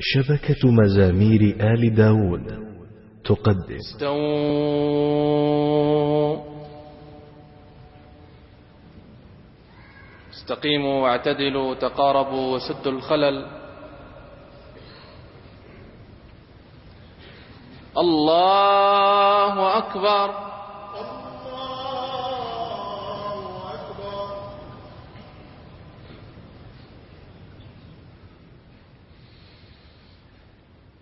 شبكة مزامير آل داود تقدم. استووا. استقيموا واعتدلوا تقاربوا وسدوا الخلل. الله أكبر.